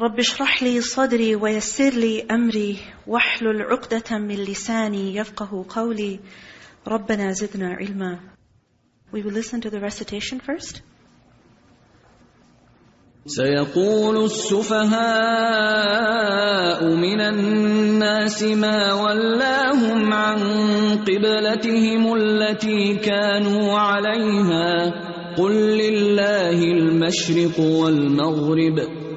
رب اشرح لي صدري ويسر لي أمري واحلل عقدة من لساني يفقه قولي. ربنا زدنا علما. We will listen to the recitation first. سيقول السفهاء من الناس ما ولاهم عن قبلتهم التي كانوا عليها. قل لله المشرق والمغرب.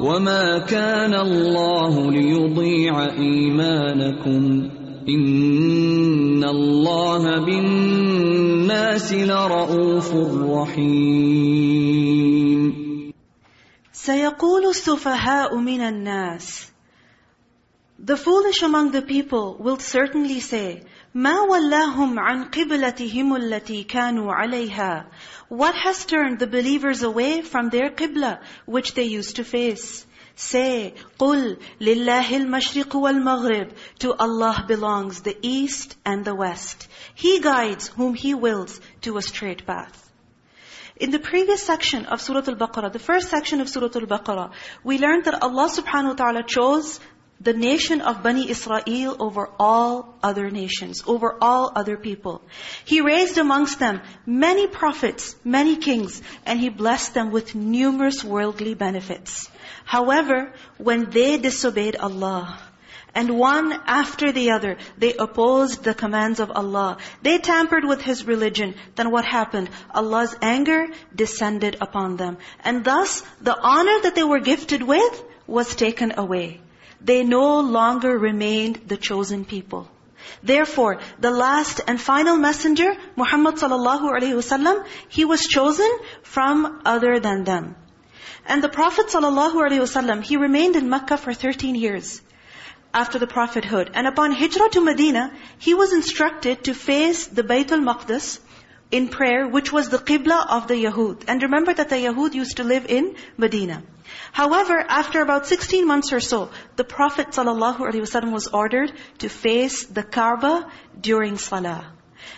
وما كان الله ليضيع ايمانكم ان الله بالناس لرءوف رحيم سيقول السفهاء من الناس The foolish among the people will certainly say, ما ولاهم عن قبلتهم التي كانوا عليها What has turned the believers away from their qibla, which they used to face? Say, قُلْ لِلَّهِ الْمَشْرِقُ وَالْمَغْرِبُ To Allah belongs the east and the west. He guides whom He wills to a straight path. In the previous section of Surah Al-Baqarah, the first section of Surah Al-Baqarah, we learned that Allah subhanahu wa ta'ala chose the nation of Bani Israel over all other nations, over all other people. He raised amongst them many prophets, many kings, and He blessed them with numerous worldly benefits. However, when they disobeyed Allah, and one after the other, they opposed the commands of Allah. They tampered with His religion. Then what happened? Allah's anger descended upon them. And thus, the honor that they were gifted with was taken away they no longer remained the chosen people. Therefore, the last and final messenger, Muhammad sallallahu alaihi wasallam, he was chosen from other than them. And the Prophet sallallahu alaihi wasallam, he remained in Mecca for 13 years after the prophethood. And upon hijrah to Medina, he was instructed to face the Baytul Maqdis in prayer, which was the qibla of the Yahud. And remember that the Yahud used to live in Medina. However, after about 16 months or so, the Prophet ﷺ was ordered to face the Kaaba during Salah.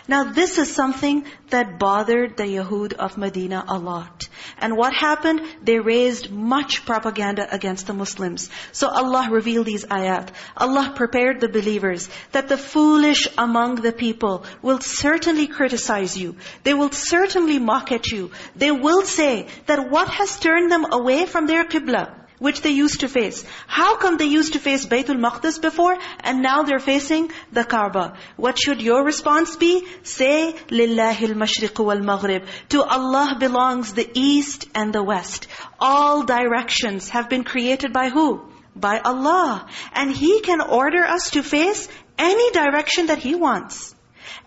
Now this is something that bothered the Yahud of Medina a lot. And what happened? They raised much propaganda against the Muslims. So Allah revealed these ayat. Allah prepared the believers that the foolish among the people will certainly criticize you. They will certainly mock at you. They will say that what has turned them away from their qibla? which they used to face. How come they used to face Baytul Maqdis before and now they're facing the Kaaba? What should your response be? Say, لِلَّهِ الْمَشْرِقُ وَالْمَغْرِبُ To Allah belongs the east and the west. All directions have been created by who? By Allah. And He can order us to face any direction that He wants.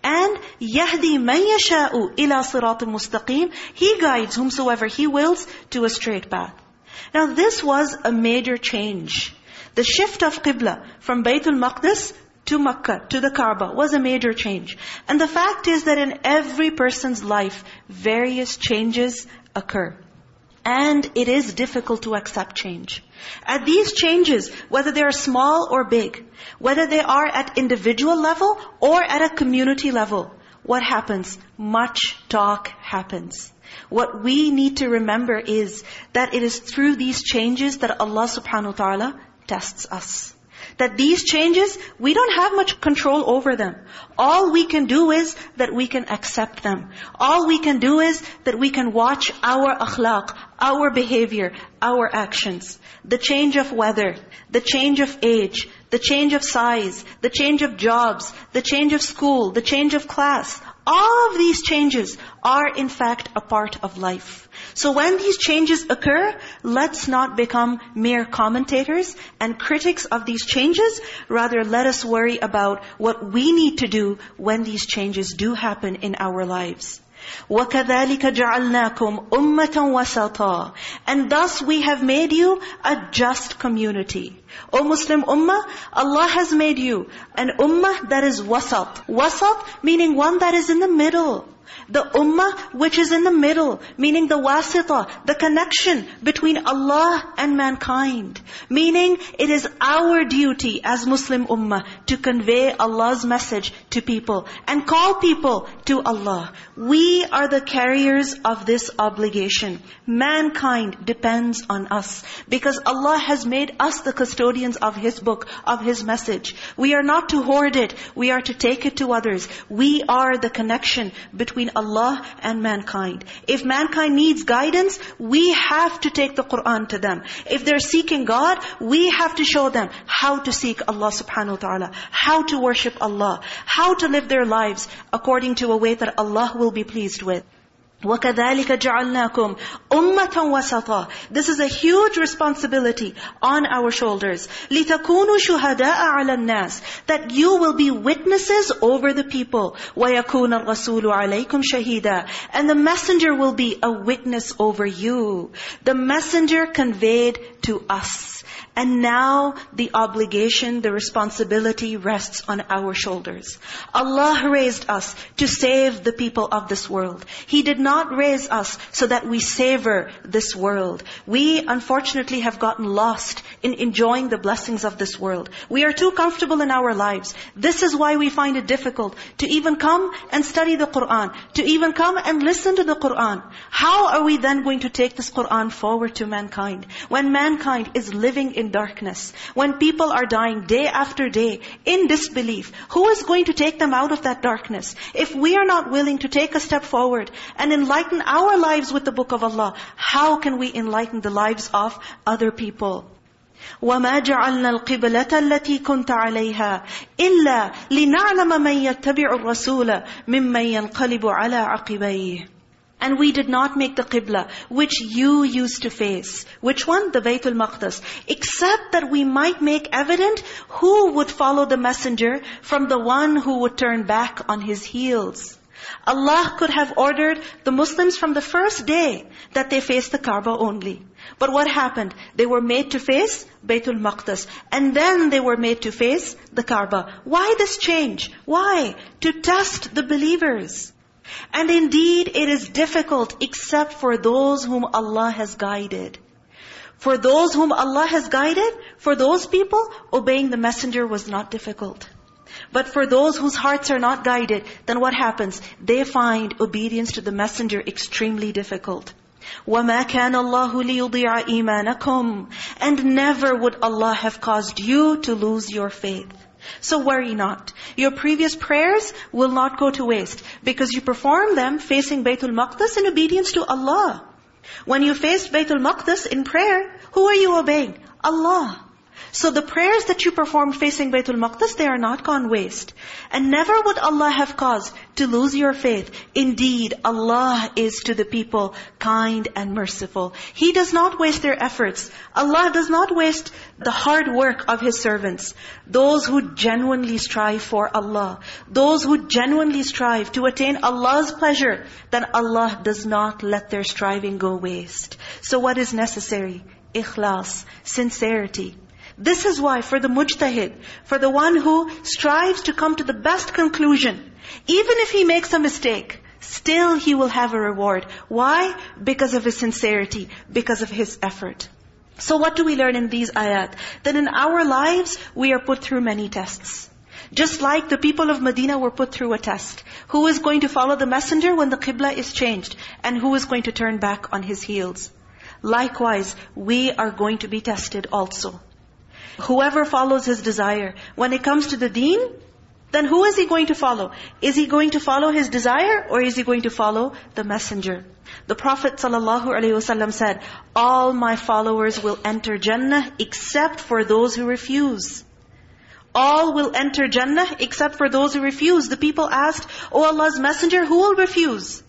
And يَهْدِي مَنْ يَشَاءُ إِلَى صِرَاطٍ مُسْتَقِيمٍ He guides whomsoever He wills to a straight path. Now this was a major change. The shift of Qibla from Baytul Maqdis to Makkah, to the Kaaba, was a major change. And the fact is that in every person's life, various changes occur. And it is difficult to accept change. At these changes, whether they are small or big, whether they are at individual level or at a community level, what happens? Much talk happens. What we need to remember is that it is through these changes that Allah subhanahu wa ta'ala tests us. That these changes, we don't have much control over them. All we can do is that we can accept them. All we can do is that we can watch our akhlaq, our behavior, our actions. The change of weather, the change of age, the change of size, the change of jobs, the change of school, the change of class. All of these changes are in fact a part of life. So when these changes occur, let's not become mere commentators and critics of these changes. Rather, let us worry about what we need to do when these changes do happen in our lives. وَكَذَلِكَ جَعَلْنَاكُمْ أُمَّةً وَسَطًا And thus we have made you a just community. O Muslim ummah, Allah has made you an ummah that is wasat. Wasat meaning one that is in the middle. The ummah which is in the middle, meaning the wasita, the connection between Allah and mankind. Meaning it is our duty as Muslim ummah to convey Allah's message to people and call people to Allah. We are the carriers of this obligation. Mankind depends on us because Allah has made us the custodians of His book, of His message. We are not to hoard it. We are to take it to others. We are the connection between Allah and mankind. If mankind needs guidance, we have to take the Qur'an to them. If they're seeking God, we have to show them how to seek Allah subhanahu wa ta'ala, how to worship Allah, how to live their lives according to a way that Allah will be pleased with. وَكَذَلِكَ جَعَلْنَاكُمْ أُمَّةً وَسَطًا This is a huge responsibility on our shoulders. لِتَكُونُوا شُهَدَاءَ عَلَى النَّاسِ That you will be witnesses over the people. وَيَكُونَ الرَّسُولُ عَلَيْكُمْ شَهِيدًا And the messenger will be a witness over you. The messenger conveyed to us. And now the obligation, the responsibility rests on our shoulders. Allah raised us to save the people of this world. He did not raise us so that we savor this world. We unfortunately have gotten lost in enjoying the blessings of this world. We are too comfortable in our lives. This is why we find it difficult to even come and study the Qur'an, to even come and listen to the Qur'an. How are we then going to take this Qur'an forward to mankind? When mankind is living in darkness, when people are dying day after day in disbelief, who is going to take them out of that darkness? If we are not willing to take a step forward and enlighten our lives with the book of Allah, how can we enlighten the lives of other people? وَمَا جَعَلْنَا الْقِبْلَةَ الَّتِي كُنْتَ عَلَيْهَا إِلَّا لِنَعْلَمَ مَنْ يَتَّبِعُ الرَّسُولَ مِمَّنْ يَنْقَلِبُ عَلَىٰ عَقِبَيْهِ and we did not make the qibla, which you used to face. Which one? The Baytul Maqdis. Except that we might make evident who would follow the messenger from the one who would turn back on his heels. Allah could have ordered the Muslims from the first day that they face the Kaaba only. But what happened? They were made to face Baytul Maqdis. And then they were made to face the Kaaba. Why this change? Why? To test the believers. And indeed, it is difficult except for those whom Allah has guided. For those whom Allah has guided, for those people, obeying the messenger was not difficult. But for those whose hearts are not guided, then what happens? They find obedience to the messenger extremely difficult. وَمَا كَانَ اللَّهُ لِيُضِيعَ إِيمَانَكُمْ And never would Allah have caused you to lose your faith. So worry not. Your previous prayers will not go to waste because you perform them facing Baytul Maqdis in obedience to Allah. When you faced Baytul Maqdis in prayer, who are you obeying? Allah. So the prayers that you performed facing Baytul Maqdis, they are not gone waste. And never would Allah have caused to lose your faith. Indeed, Allah is to the people kind and merciful. He does not waste their efforts. Allah does not waste the hard work of His servants. Those who genuinely strive for Allah. Those who genuinely strive to attain Allah's pleasure, then Allah does not let their striving go waste. So what is necessary? Ikhlas, sincerity. This is why for the mujtahid, for the one who strives to come to the best conclusion, even if he makes a mistake, still he will have a reward. Why? Because of his sincerity, because of his effort. So what do we learn in these ayat? That in our lives, we are put through many tests. Just like the people of Medina were put through a test. Who is going to follow the messenger when the qibla is changed? And who is going to turn back on his heels? Likewise, we are going to be tested also. Whoever follows his desire, when it comes to the deen, then who is he going to follow? Is he going to follow his desire or is he going to follow the messenger? The Prophet ﷺ said, All my followers will enter Jannah except for those who refuse. All will enter Jannah except for those who refuse. The people asked, O Allah's messenger, who will refuse?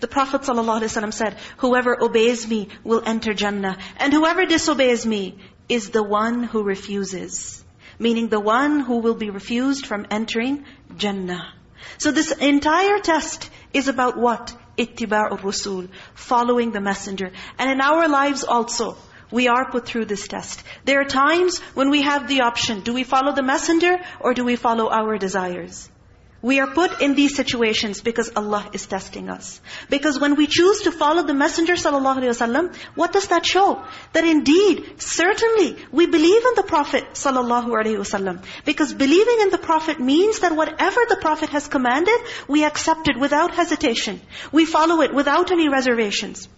The Prophet ﷺ said, Whoever obeys me will enter Jannah. And whoever disobeys me is the one who refuses meaning the one who will be refused from entering Jannah. So this entire test is about what? Ittiba'ur Rasul, following the messenger. And in our lives also, we are put through this test. There are times when we have the option, do we follow the messenger or do we follow our desires? We are put in these situations because Allah is testing us. Because when we choose to follow the Messenger ﷺ, what does that show? That indeed, certainly, we believe in the Prophet ﷺ. Because believing in the Prophet means that whatever the Prophet has commanded, we accept it without hesitation. We follow it without any reservations.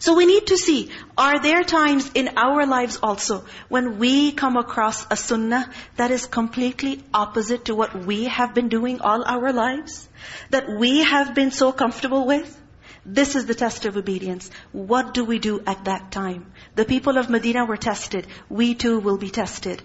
So we need to see, are there times in our lives also when we come across a sunnah that is completely opposite to what we have been doing all our lives? That we have been so comfortable with? This is the test of obedience. What do we do at that time? The people of Medina were tested. We too will be tested.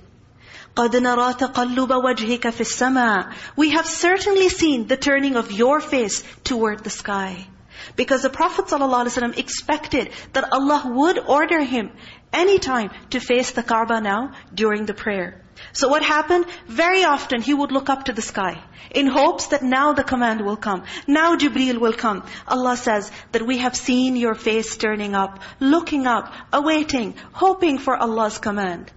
قَدْ نَرَى تَقَلُّبَ وَجْهِكَ فِي السَّمَاءِ We have certainly seen the turning of your face toward the sky. Because the Prophet ﷺ expected that Allah would order him anytime to face the Kaaba now during the prayer. So what happened? Very often he would look up to the sky in hopes that now the command will come. Now Jibreel will come. Allah says that we have seen your face turning up, looking up, awaiting, hoping for Allah's command.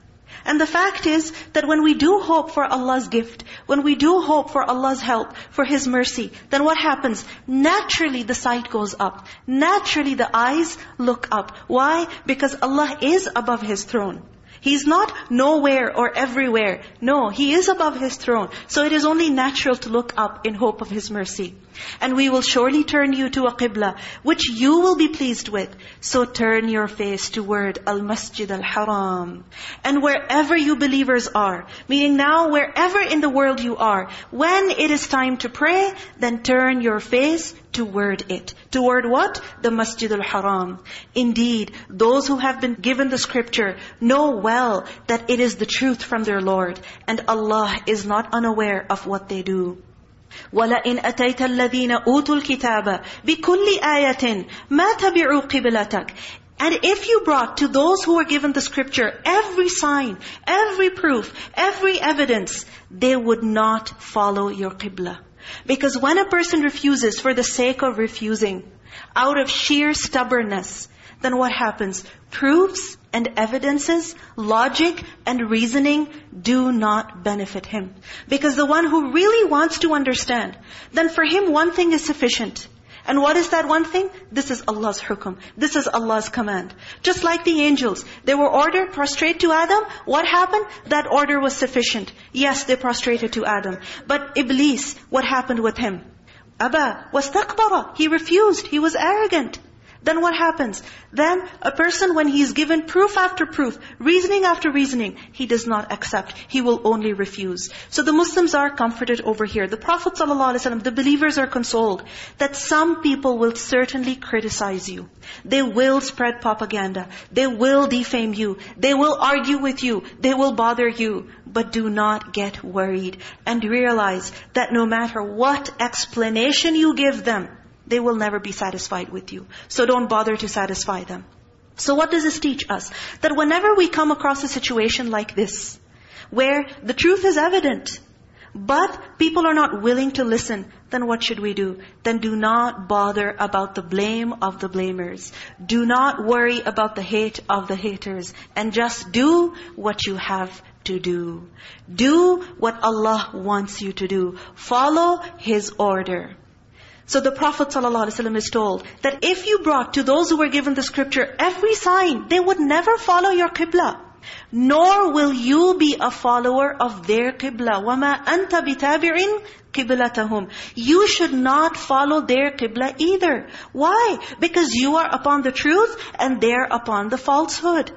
And the fact is that when we do hope for Allah's gift, when we do hope for Allah's help, for His mercy, then what happens? Naturally the sight goes up. Naturally the eyes look up. Why? Because Allah is above His throne. He's not nowhere or everywhere. No, He is above His throne. So it is only natural to look up in hope of His mercy. And we will surely turn you to a qibla, which you will be pleased with. So turn your face toward Al-Masjid Al-Haram. And wherever you believers are, meaning now wherever in the world you are, when it is time to pray, then turn your face toward it. Toward what? The Masjid al-Haram. Indeed, those who have been given the scripture know well that it is the truth from their Lord. And Allah is not unaware of what they do. وَلَئِنْ أَتَيْتَ الَّذِينَ أُوتُوا الْكِتَابَ بِكُلِّ آيَةٍ مَا تَبِعُوا قِبْلَتَكَ and if you brought to those who were given the scripture every sign, every proof, every evidence, they would not follow your qibla. Because when a person refuses for the sake of refusing, out of sheer stubbornness, then what happens? Proofs and evidences, logic and reasoning do not benefit him. Because the one who really wants to understand, then for him one thing is sufficient. And what is that one thing? This is Allah's hukum. This is Allah's command. Just like the angels. They were ordered prostrate to Adam. What happened? That order was sufficient. Yes, they prostrated to Adam. But Iblis, what happened with him? Aba, wastakbara. He refused. He was arrogant. Then what happens? Then a person when he is given proof after proof, reasoning after reasoning, he does not accept. He will only refuse. So the Muslims are comforted over here. The Prophet ﷺ, the believers are consoled that some people will certainly criticize you. They will spread propaganda. They will defame you. They will argue with you. They will bother you. But do not get worried. And realize that no matter what explanation you give them, they will never be satisfied with you. So don't bother to satisfy them. So what does this teach us? That whenever we come across a situation like this, where the truth is evident, but people are not willing to listen, then what should we do? Then do not bother about the blame of the blamers. Do not worry about the hate of the haters. And just do what you have to do. Do what Allah wants you to do. Follow His order. So the Prophet ﷺ is told that if you brought to those who were given the scripture every sign, they would never follow your qibla. Nor will you be a follower of their qibla. وَمَا أَنْتَ بِتَابِعٍ قِبْلَتَهُمْ You should not follow their qibla either. Why? Because you are upon the truth and they're upon the falsehood.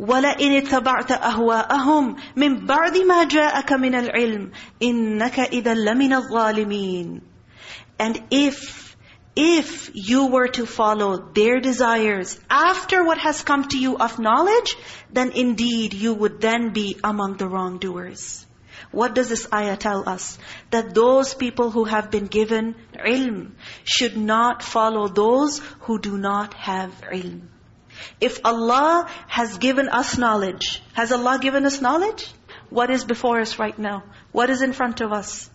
وَلَئِنِ اتَّبَعْتَ أَهْوَاءَهُمْ مِنْ بَعْدِ مَا جَاءَكَ مِنَ الْعِلْمِ إِنَّكَ إِذًا لَمِنَ الظَّالِمِينَ and if, if you were to follow their desires after what has come to you of knowledge, then indeed you would then be among the wrongdoers. What does this ayah tell us? That those people who have been given ilm should not follow those who do not have ilm. If Allah has given us knowledge, has Allah given us knowledge? What is before us right now? What is in front of us?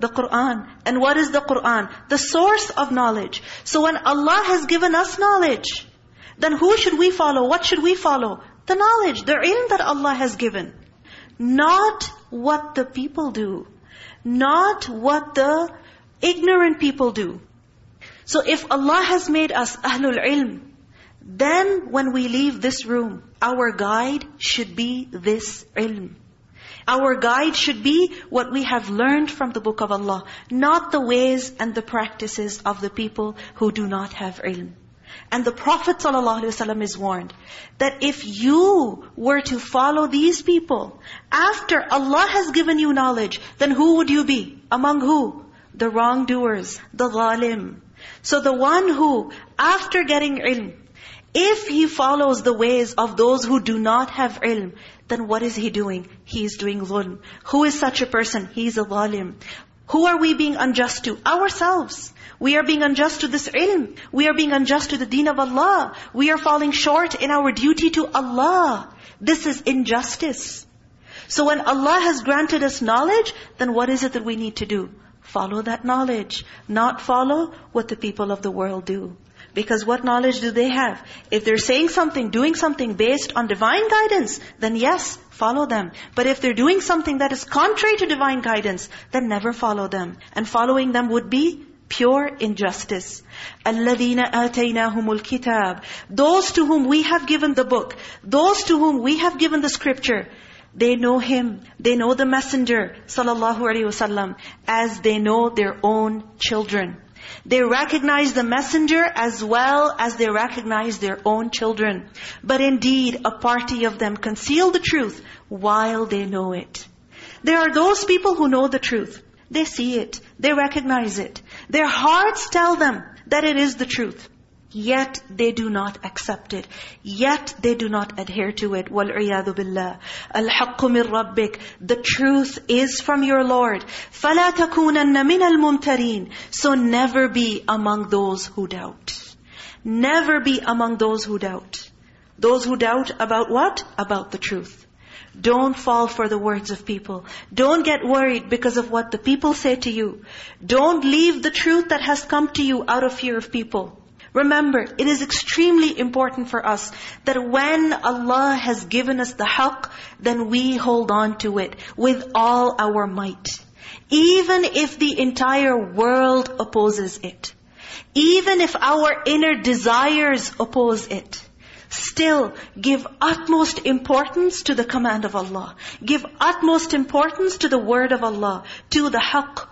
The Qur'an. And what is the Qur'an? The source of knowledge. So when Allah has given us knowledge, then who should we follow? What should we follow? The knowledge, the ilm that Allah has given. Not what the people do. Not what the ignorant people do. So if Allah has made us ahlul ilm, then when we leave this room, our guide should be this ilm. Our guide should be what we have learned from the book of Allah, not the ways and the practices of the people who do not have ilm. And the Prophet ﷺ is warned that if you were to follow these people, after Allah has given you knowledge, then who would you be? Among who? The wrongdoers, the zalim. So the one who, after getting ilm, if he follows the ways of those who do not have ilm, then what is he doing? He is doing dhulm. Who is such a person? He is a zalim. Who are we being unjust to? Ourselves. We are being unjust to this ilm. We are being unjust to the deen of Allah. We are falling short in our duty to Allah. This is injustice. So when Allah has granted us knowledge, then what is it that we need to do? Follow that knowledge. Not follow what the people of the world do. Because what knowledge do they have? If they're saying something, doing something based on divine guidance, then yes, follow them. But if they're doing something that is contrary to divine guidance, then never follow them. And following them would be pure injustice. الَّذِينَ آتَيْنَاهُمُ الْكِتَابِ Those to whom we have given the book, those to whom we have given the scripture, they know Him, they know the Messenger, sallallahu alaihi wasallam, as they know their own children. They recognize the messenger as well as they recognize their own children. But indeed, a party of them conceal the truth while they know it. There are those people who know the truth. They see it. They recognize it. Their hearts tell them that it is the truth. Yet they do not accept it. Yet they do not adhere to it. وَالْعِيَاذُ بِاللَّهِ الْحَقُّ مِنْ رَبِّكَ The truth is from your Lord. فَلَا تَكُونَنَّ مِنَ الْمُمْتَرِينَ So never be among those who doubt. Never be among those who doubt. Those who doubt about what? About the truth. Don't fall for the words of people. Don't get worried because of what the people say to you. Don't leave the truth that has come to you out of fear of people. Remember, it is extremely important for us that when Allah has given us the haqq, then we hold on to it with all our might. Even if the entire world opposes it. Even if our inner desires oppose it. Still, give utmost importance to the command of Allah. Give utmost importance to the word of Allah, to the haqq,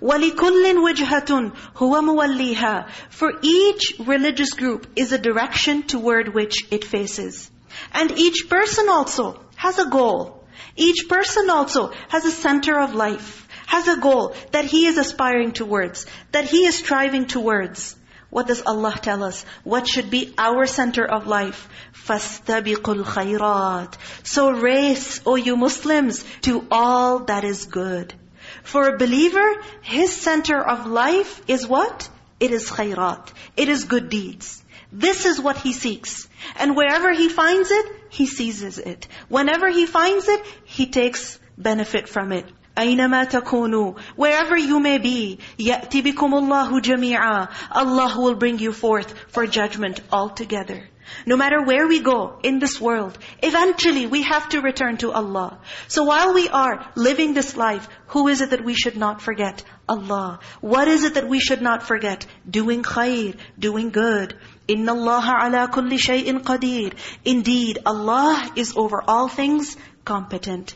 وَلِكُلٍّ وِجْهَةٌ هُوَ مُوَلِّيهَا For each religious group is a direction toward which it faces. And each person also has a goal. Each person also has a center of life, has a goal that he is aspiring towards, that he is striving towards. What does Allah tell us? What should be our center of life? فَاسْتَبِقُوا الْخَيْرَاتِ So race, O you Muslims, to all that is good. For a believer, his center of life is what? It is khairat. It is good deeds. This is what he seeks. And wherever he finds it, he seizes it. Whenever he finds it, he takes benefit from it. أَيْنَمَا تَكُونُوا Wherever you may be, يَأْتِ بِكُمُ اللَّهُ جَمِيعًا Allah will bring you forth for judgment altogether. No matter where we go in this world, eventually we have to return to Allah. So while we are living this life, who is it that we should not forget? Allah. What is it that we should not forget? Doing khair, doing good. إِنَّ اللَّهَ عَلَى كُلِّ شَيْءٍ قَدِيرٍ Indeed, Allah is over all things competent.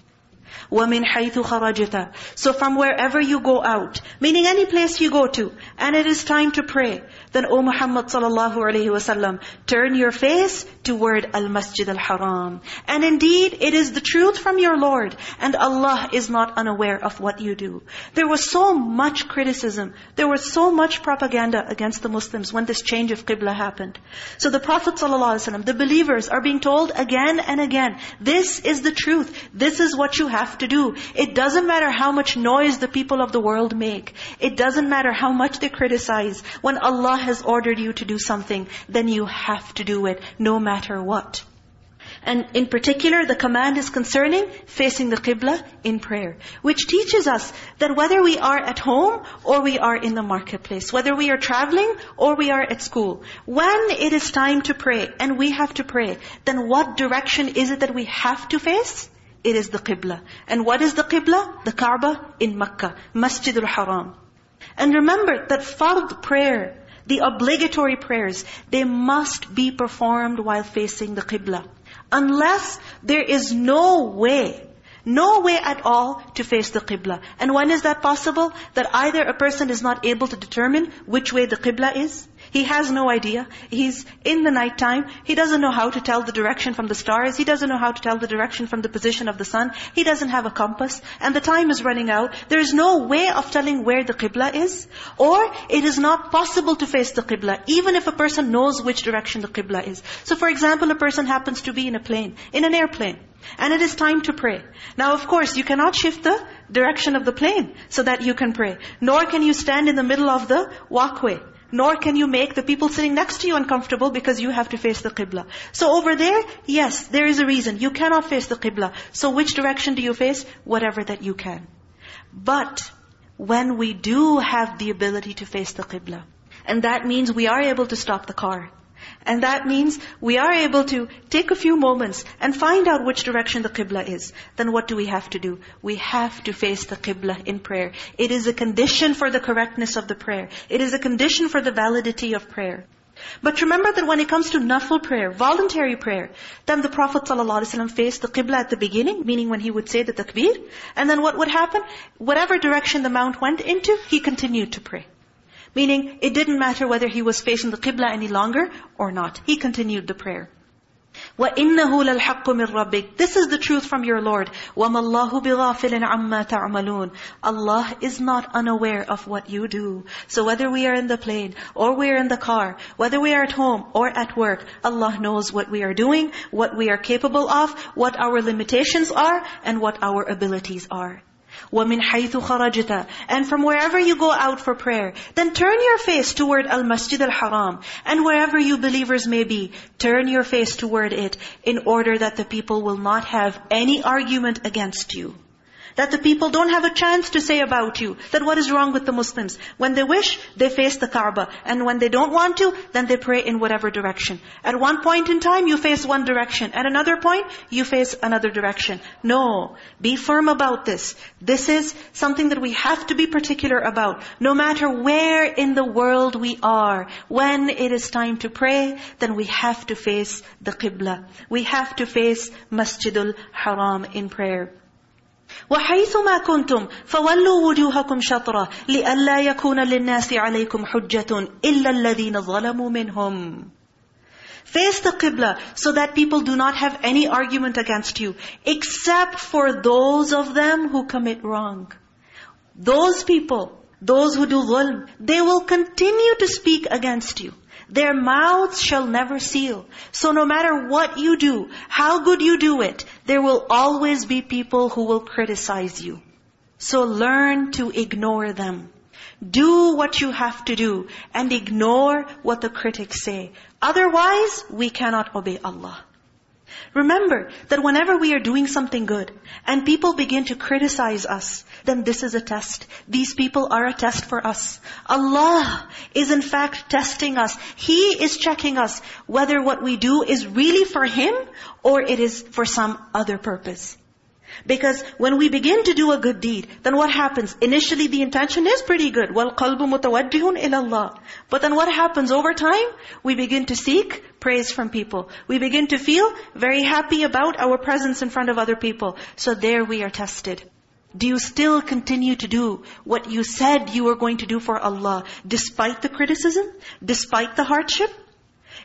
وَمِنْ حَيْثُ خَرَجْتَ So from wherever you go out, meaning any place you go to, and it is time to pray, then O Muhammad sallallahu alayhi wasallam, turn your face toward Al-Masjid Al-Haram. And indeed, it is the truth from your Lord, and Allah is not unaware of what you do. There was so much criticism, there was so much propaganda against the Muslims when this change of Qibla happened. So the Prophet ﷺ, the believers are being told again and again, this is the truth, this is what you have to do. It doesn't matter how much noise the people of the world make. It doesn't matter how much they criticize. When Allah has ordered you to do something, then you have to do it, no matter what. And in particular, the command is concerning facing the Qibla in prayer. Which teaches us that whether we are at home or we are in the marketplace, whether we are traveling or we are at school, when it is time to pray and we have to pray, then what direction is it that we have to face? It is the Qibla. And what is the Qibla? The Kaaba in Makkah, Masjidul Haram. And remember that fard prayer, the obligatory prayers, they must be performed while facing the Qibla. Unless there is no way, no way at all to face the Qibla. And when is that possible? That either a person is not able to determine which way the Qibla is, he has no idea. He's in the nighttime. He doesn't know how to tell the direction from the stars. He doesn't know how to tell the direction from the position of the sun. He doesn't have a compass. And the time is running out. There is no way of telling where the Qibla is. Or it is not possible to face the Qibla, even if a person knows which direction the Qibla is. So for example, a person happens to be in a plane, in an airplane. And it is time to pray. Now of course, you cannot shift the direction of the plane so that you can pray. Nor can you stand in the middle of the walkway. Nor can you make the people sitting next to you uncomfortable because you have to face the Qibla. So over there, yes, there is a reason. You cannot face the Qibla. So which direction do you face? Whatever that you can. But when we do have the ability to face the Qibla, and that means we are able to stop the car, and that means we are able to take a few moments and find out which direction the Qibla is. Then what do we have to do? We have to face the Qibla in prayer. It is a condition for the correctness of the prayer. It is a condition for the validity of prayer. But remember that when it comes to nafil prayer, voluntary prayer, then the Prophet ﷺ faced the Qibla at the beginning, meaning when he would say the takbir. And then what would happen? Whatever direction the mount went into, he continued to pray. Meaning, it didn't matter whether he was facing the Qibla any longer or not. He continued the prayer. وَإِنَّهُ لَلْحَقُّ مِنْ رَبِّكَ This is the truth from your Lord. وَمَا اللَّهُ بِغَافِلٍ عَمَّا تَعْمَلُونَ Allah is not unaware of what you do. So whether we are in the plane, or we are in the car, whether we are at home or at work, Allah knows what we are doing, what we are capable of, what our limitations are, and what our abilities are. وَمِنْ حَيْثُ خَرَجْتَ And from wherever you go out for prayer, then turn your face toward Al-Masjid Al-Haram. And wherever you believers may be, turn your face toward it in order that the people will not have any argument against you. That the people don't have a chance to say about you, that what is wrong with the Muslims. When they wish, they face the Kaaba. And when they don't want to, then they pray in whatever direction. At one point in time, you face one direction. At another point, you face another direction. No. Be firm about this. This is something that we have to be particular about. No matter where in the world we are, when it is time to pray, then we have to face the Qibla. We have to face Masjidul Haram in prayer. وَحَيْثُ مَا كُنْتُمْ فَوَلُّوا وُجُوهَكُمْ شَطْرًا لِأَلَّا يَكُونَ لِلنَّاسِ عَلَيْكُمْ حُجَّةٌ إِلَّا الَّذِينَ ظَلَمُوا مِنْهُمْ Face the Qibla so that people do not have any argument against you, except for those of them who commit wrong. Those people, those who do dhulm, they will continue to speak against you. Their mouths shall never seal. So no matter what you do, how good you do it, there will always be people who will criticize you. So learn to ignore them. Do what you have to do and ignore what the critics say. Otherwise, we cannot obey Allah. Remember that whenever we are doing something good and people begin to criticize us, then this is a test. These people are a test for us. Allah is in fact testing us. He is checking us whether what we do is really for Him or it is for some other purpose. Because when we begin to do a good deed, then what happens? Initially the intention is pretty good. وَالْقَلْبُ مُتَوَجِّهٌ إِلَى اللَّهِ But then what happens over time? We begin to seek praise from people. We begin to feel very happy about our presence in front of other people. So there we are tested. Do you still continue to do what you said you were going to do for Allah, despite the criticism, despite the hardship?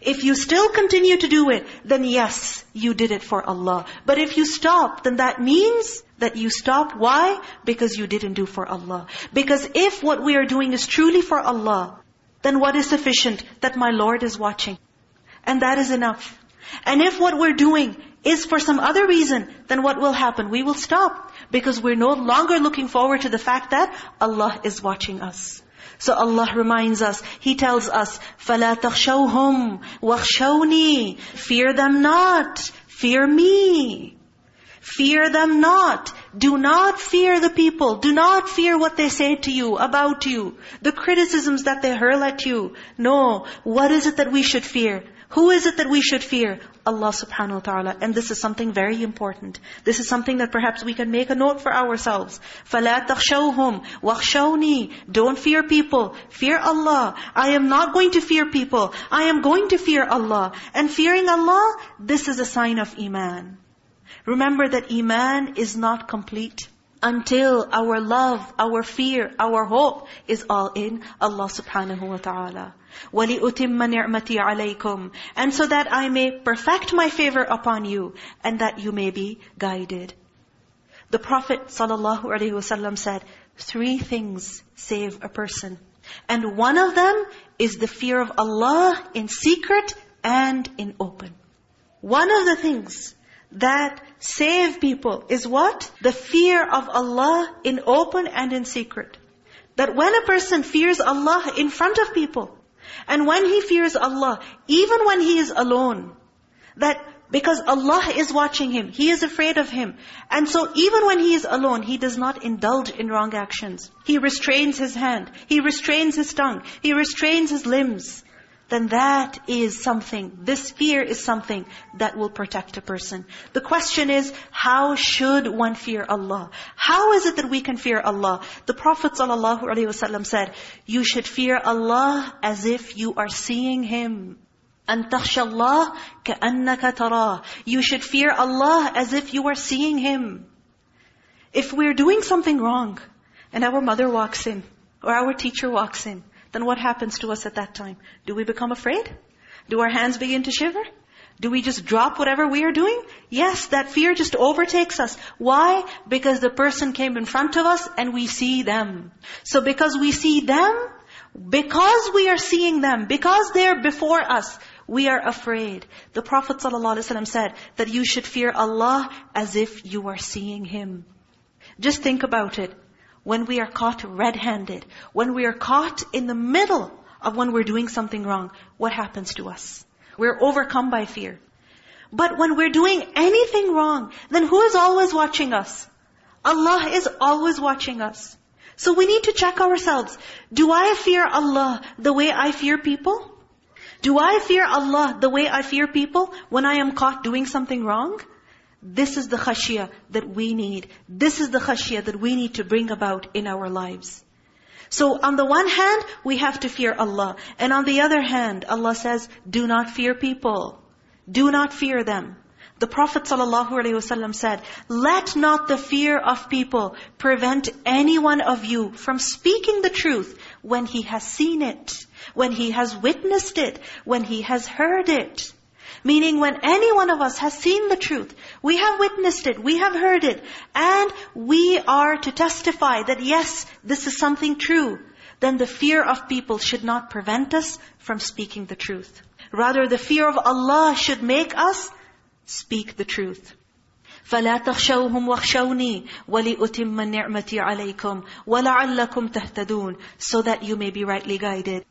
If you still continue to do it, then yes, you did it for Allah. But if you stop, then that means that you stop. Why? Because you didn't do for Allah. Because if what we are doing is truly for Allah, then what is sufficient? That my Lord is watching. And that is enough. And if what we're doing is for some other reason, then what will happen? We will stop. Because we're no longer looking forward to the fact that Allah is watching us. So Allah reminds us, He tells us, فَلَا تَخْشَوْهُمْ وَخْشَوْنِي Fear them not, fear me. Fear them not. Do not fear the people. Do not fear what they say to you, about you. The criticisms that they hurl at you. No. What is it that we should fear? Who is it that we should fear? Allah subhanahu wa ta'ala. And this is something very important. This is something that perhaps we can make a note for ourselves. فَلَا تَخْشَوْهُمْ وَخْشَوْنِي Don't fear people. Fear Allah. I am not going to fear people. I am going to fear Allah. And fearing Allah, this is a sign of Iman. Remember that Iman is not complete until our love, our fear, our hope is all in Allah subhanahu wa ta'ala. وَلِأُتِمَّ نِعْمَتِي عَلَيْكُمْ And so that I may perfect my favor upon you and that you may be guided. The Prophet ﷺ said, three things save a person. And one of them is the fear of Allah in secret and in open. One of the things that save people is what? The fear of Allah in open and in secret. That when a person fears Allah in front of people, and when he fears Allah, even when he is alone, that because Allah is watching him, he is afraid of him. And so even when he is alone, he does not indulge in wrong actions. He restrains his hand, he restrains his tongue, he restrains his limbs then that is something, this fear is something that will protect a person. The question is, how should one fear Allah? How is it that we can fear Allah? The Prophet ﷺ said, you should fear Allah as if you are seeing Him. أَن تَخْشَ اللَّهِ كَأَنَّكَ تَرَاهُ You should fear Allah as if you are seeing Him. If we're doing something wrong, and our mother walks in, or our teacher walks in, then what happens to us at that time? Do we become afraid? Do our hands begin to shiver? Do we just drop whatever we are doing? Yes, that fear just overtakes us. Why? Because the person came in front of us and we see them. So because we see them, because we are seeing them, because they're before us, we are afraid. The Prophet ﷺ said that you should fear Allah as if you are seeing Him. Just think about it when we are caught red-handed, when we are caught in the middle of when we're doing something wrong, what happens to us? We're overcome by fear. But when we're doing anything wrong, then who is always watching us? Allah is always watching us. So we need to check ourselves. Do I fear Allah the way I fear people? Do I fear Allah the way I fear people when I am caught doing something wrong? This is the khashiyah that we need. This is the khashiyah that we need to bring about in our lives. So on the one hand, we have to fear Allah. And on the other hand, Allah says, do not fear people. Do not fear them. The Prophet ﷺ said, Let not the fear of people prevent any one of you from speaking the truth when he has seen it, when he has witnessed it, when he has heard it. Meaning when any one of us has seen the truth, we have witnessed it, we have heard it, and we are to testify that yes, this is something true, then the fear of people should not prevent us from speaking the truth. Rather, the fear of Allah should make us speak the truth. فَلَا تَخْشَوْهُمْ وَخْشَوْنِي وَلِأُتِمَّ النِّعْمَةِ عَلَيْكُمْ وَلَعَلَّكُمْ تَهْتَدُونَ So that you may be rightly guided.